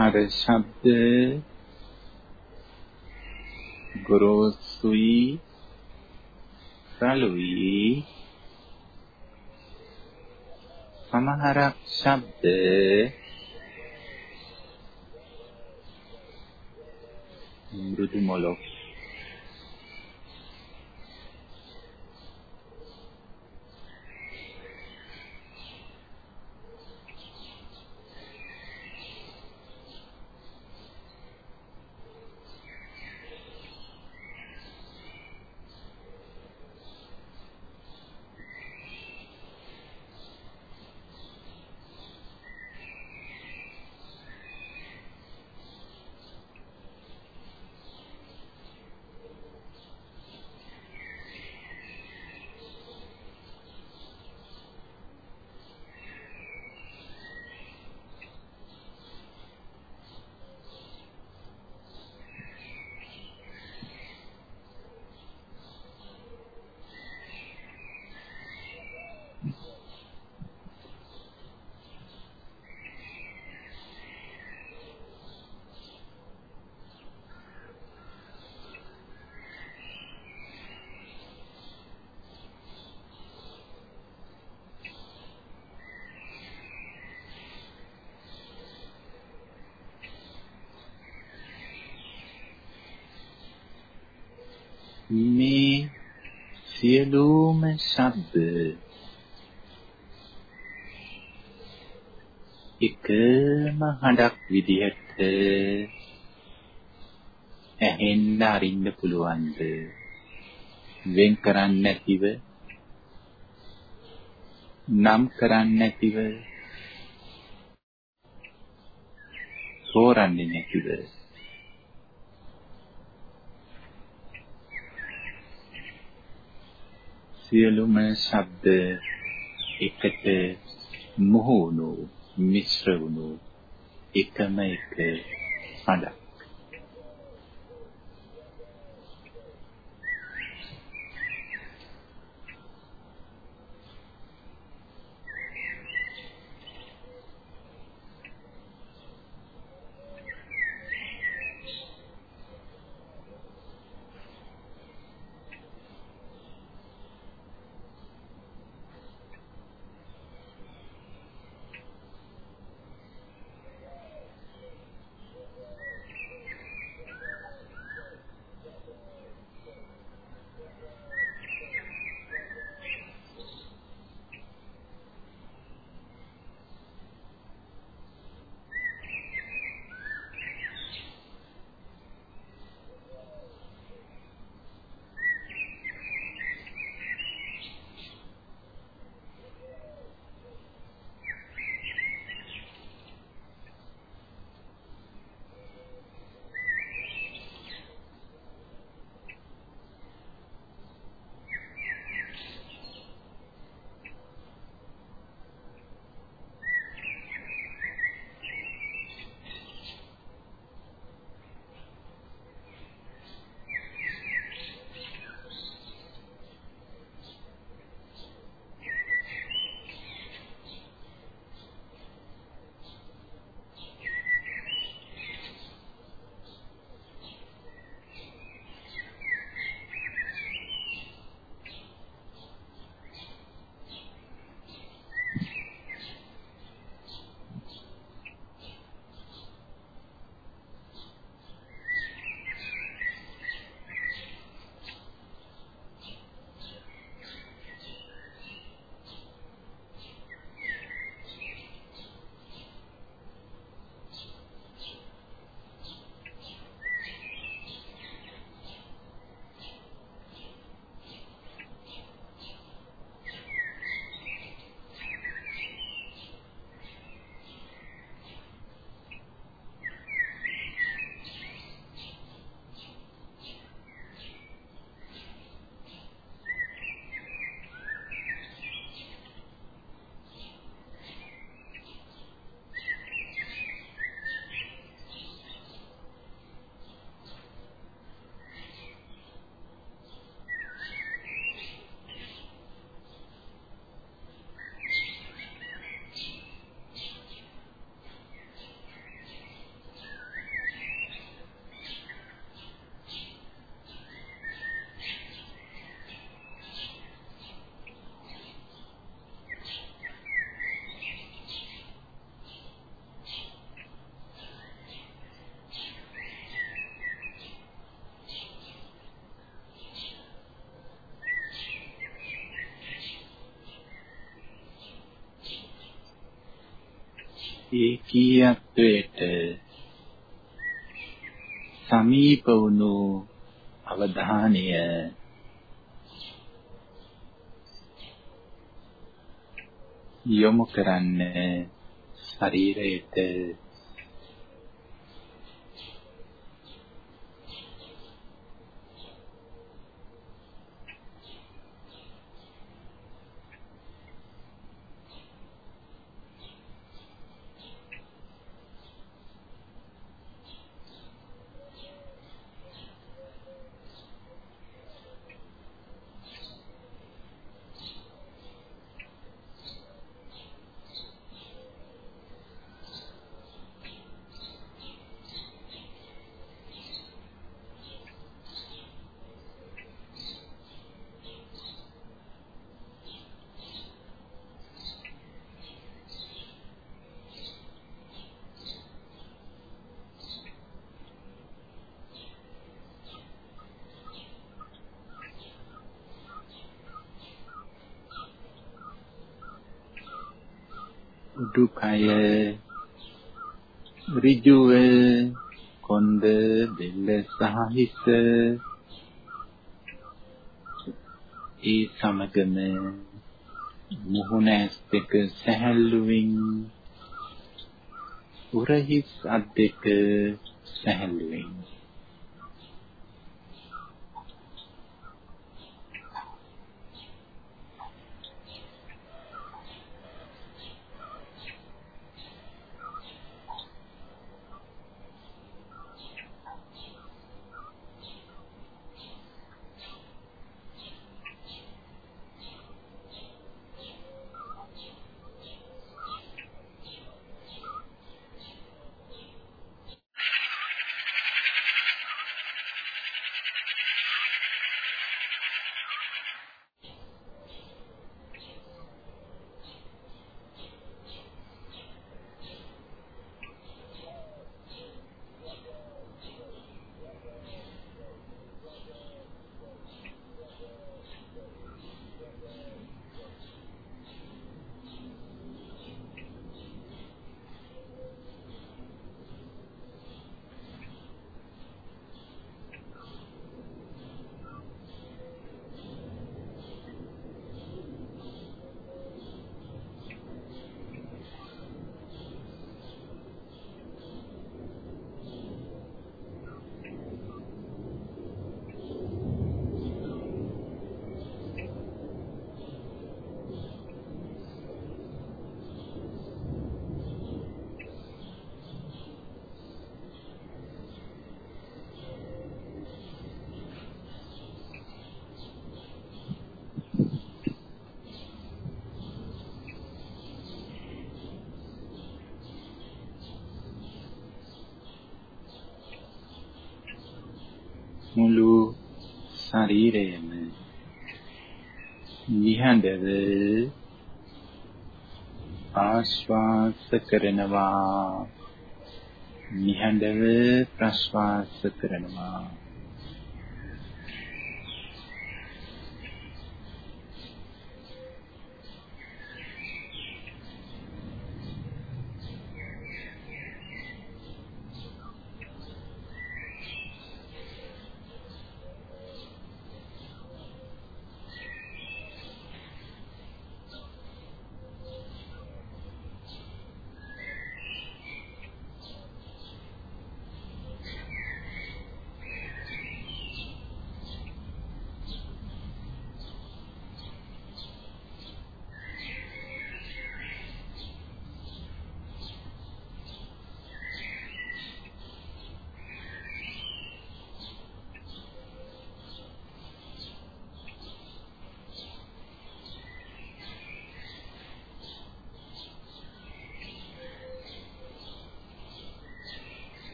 සමහර ශබ්ද ගොරෝසුයි. රළුයි. සමහරක් ශබ්ද. මෘදු මොලොක් මේ සියලුම ශබ්ද එකම හඬක් විදිහට ඇහෙන්න අරින්න පුළුවන්ද? වෙන් කරන්නේ නැතිව? නම් කරන්නේ නැතිව? සෝරන්නේ නැතිව? සියලුම ශබ්ද එකට මොහොනු මිශ්‍ර වුණු එකම එක හඬක් ඒකීයත්වයට සමීප වුණු අවධානය. යොමු කරන්න ශරීරයට උඩුකය ඍජුව කොන්ද දෙල්ල සහ හිස. ඒ සමගම මුහුණ ඇස් දෙක සැහැල්ලුවෙන් උරහිස් අත් දෙක සැහැල්ලුවෙන්. මුළු ශරීරයම නිහඬව ආශ්වාස කරනවා. නිහඬව ප්‍රශ්වාස කරනවා.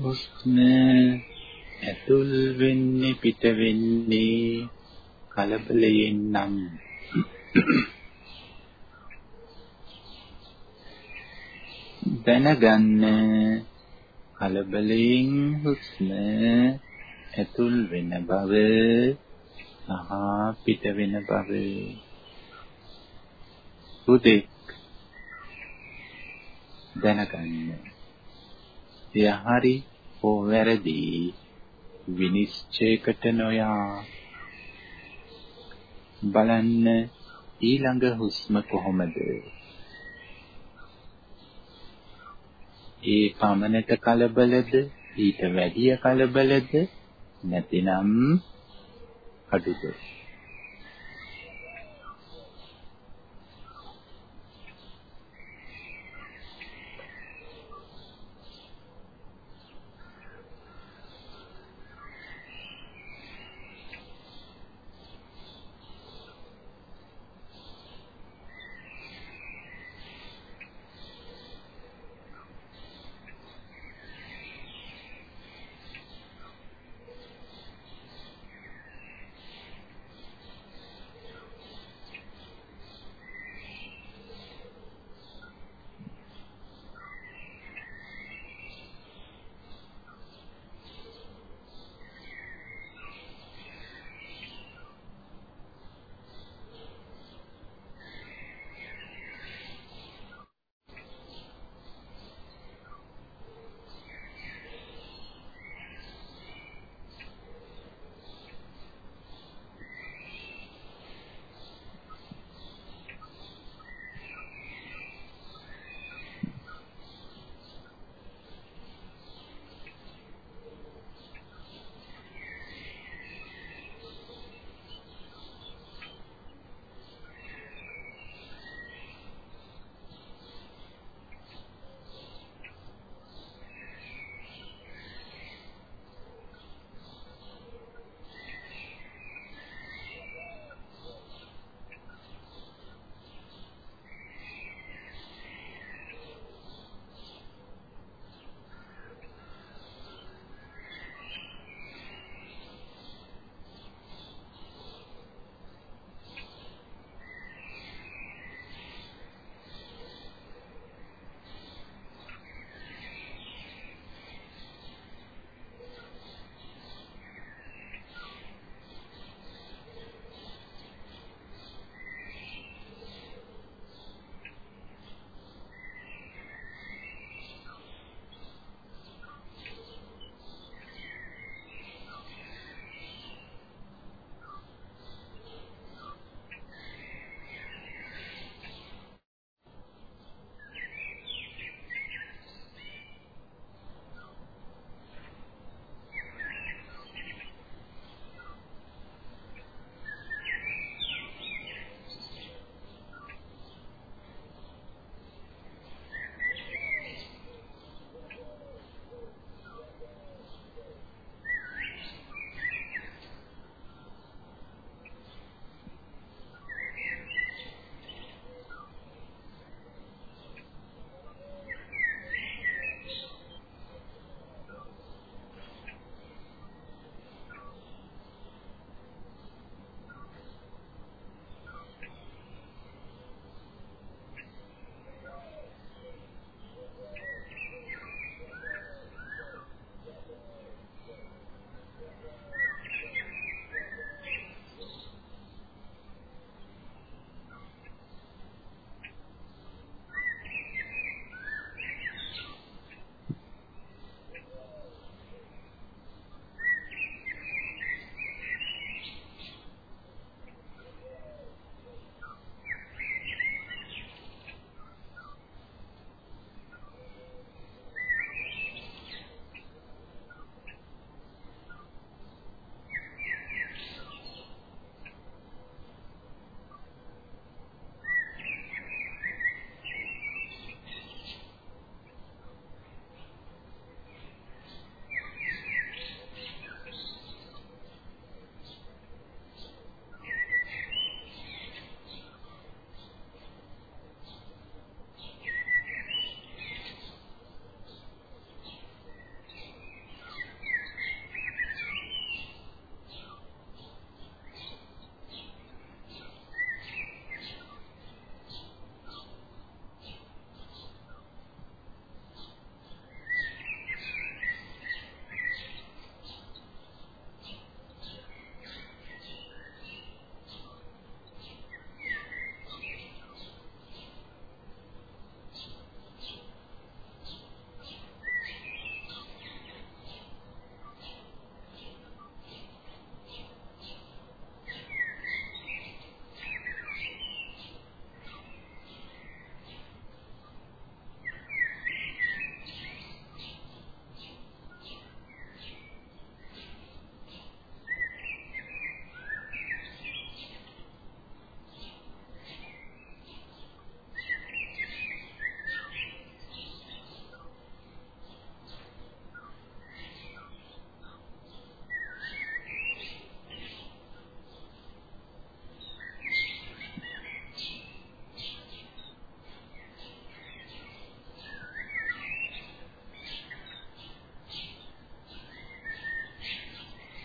හුස්ම ඇතුල් වෙන්නේ පිට වෙන්නේ කලබලයෙන් නම් දැනගන්න කලබලයෙන් හුස්ම ඇතුල් වෙන බව සහ පිට වෙන බව උදෙක් දැනගන්න. එය හරි හෝ වැරදි විනිශ්චයකට නොයා. බලන්න ඊළඟ හුස්ම කොහොමද? ඒ පමණට කලබලද? ඊට වැඩිය කලබලද? නැතිනම් අඩුද?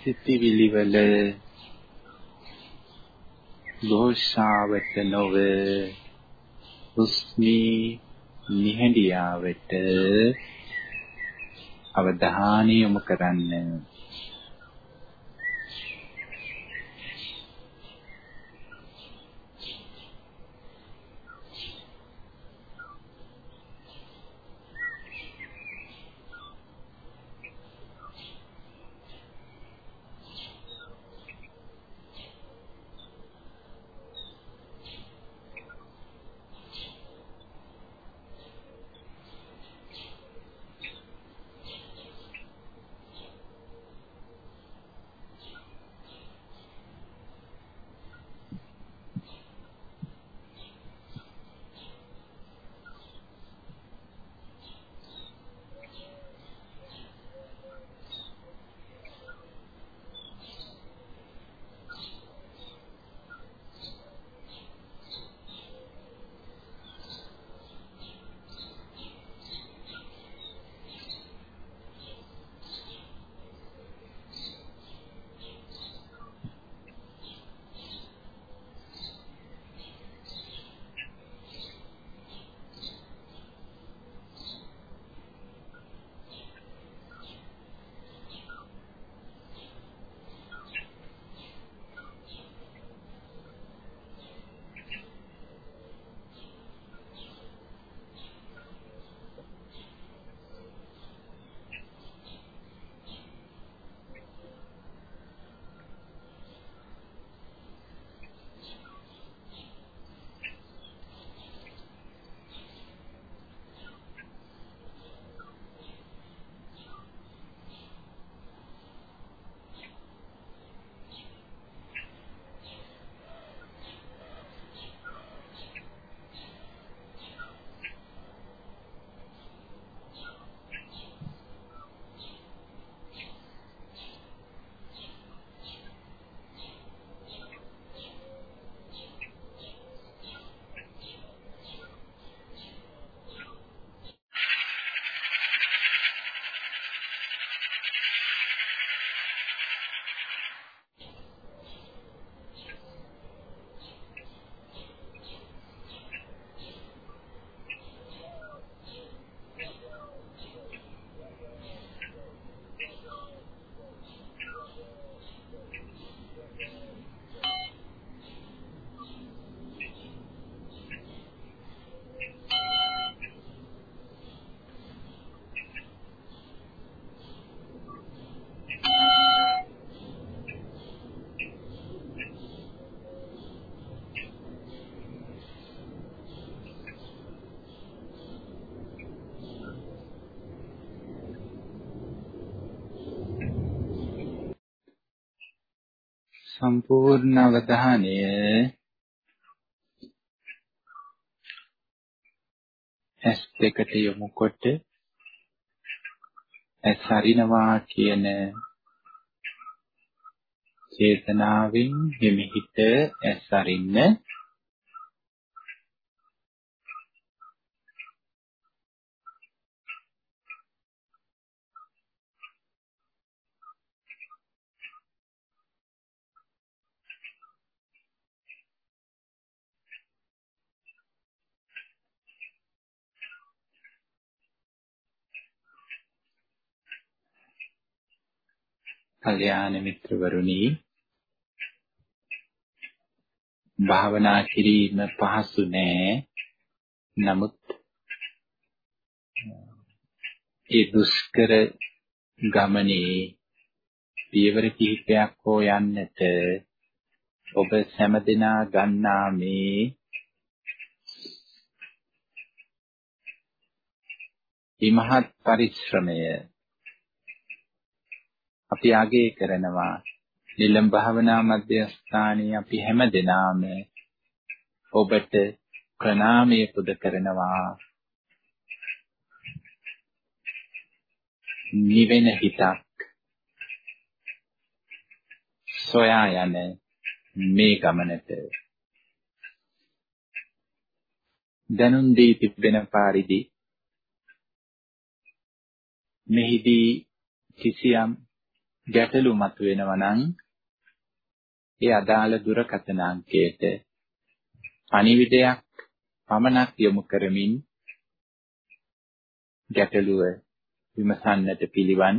සිතිවිලි වල ഘോഷාවට නොව හුස්මි නිහඬියාවට අවධානය යොමු කරන්න සම්පූර්ණ අවධානය ඇස් දෙකට යොමු කොට ඇස් හරිනවා කියන චේතනාවෙන් හිමිහිට ඇස් හරින්න කල්යාණ මිත්‍රවරුනි භාවනා කිරීම පහසු නෑ. නමුත් ඒ දුෂ්කර ගමනේ පියවර කිහිපයක් හෝ යන්නට ඔබ සෑමදෙනා ගන්නා මේ ඉමහත් පරිශ්‍රමය අපි අගය කරනවා. නිලම් භාවනා මධ්‍යස්ථානයේ අපි හැමදෙනාම ඔබට ප්‍රණාමය පුද කරනවා. නිවෙන හිතක් සොයා යන මේ ගමනට. දැනුම් දී තිබෙන පරිදි මෙහිදී කිසියම් ගැටලු මතුවෙනවා නම් ඒ අදාළ දුරකථන අංකයට පණිවිඩයක් පමණක් යොමු කරමින් ගැටලුව විමසන්නට පිළිවන්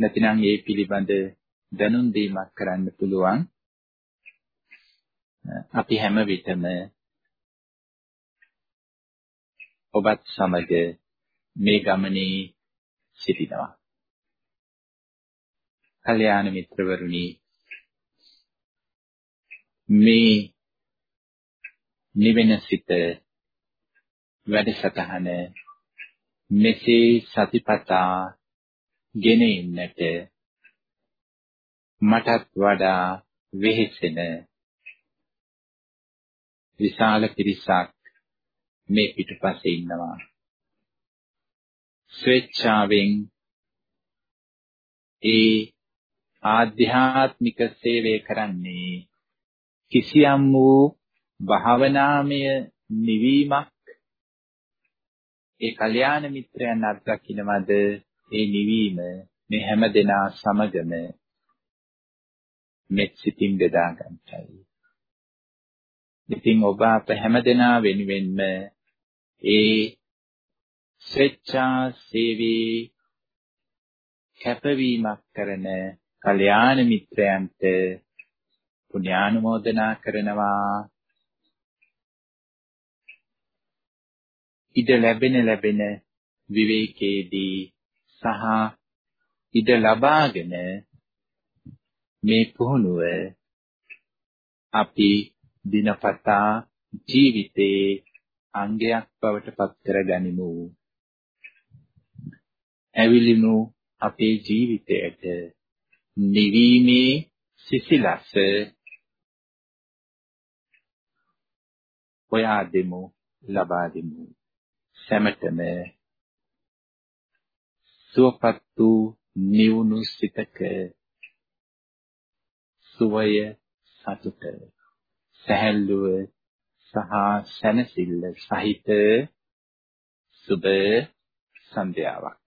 නැතිනම් ඒ පිළිබඳ දැනුම් දීමක් කරන්න පුළුවන් අපි හැම විටම ඔබත් සමග මේ ගමනේ සිටිනවා. කල්‍යාණ මිත්‍රවරුනි මේ නිවෙන සිත වැඩසටහන මෙසේ සතිපතා ගෙන ඉන්නට මටත් වඩා වෙහෙසෙන විශාල පිරිසක් මේ පිටුපස්සේ ඉන්නවා. ස්වේච්ඡාවෙන් ඒ ආධ්‍යාත්මික සේවය කරන්නේ කිසියම් වූ භාවනාමය නිවීමක් ඒ කල්යාණ මිත්‍රයන් අත්දකින්නවද ඒ නිවීම මේ හැම දෙනා සමගම මෙත් සිතින් බෙදා ගන්නයි. ඉතින් ඔබ අප හැම දෙනා වෙනුවෙන්ම ඒ ස්වේච්ඡා සේවී කැපවීමක් කරන කල්යාණ මිත්‍රයන්ට පුණ්‍යානුමෝදනා කරනවා ඉඩ ලැබෙන ලැබෙන විවේකයේදී සහ ඉඩ ලබාගෙන මේ පුහුණුව අපි දිනපතා ජීවිතේ අංගයක් බවට පත් කරගනිමු. ඇවිලිනු අපේ ජීවිතයට නිවීමේ සිසිලස හොයා දෙමු ලබා දෙමු. සැමටම සුවපත් වූ නිවුණු සිතක සුවය සතුට. සැහැල්ලුව සහ සැනසෙල්ල සහිත සුබ සන්ධ්‍යාවක්.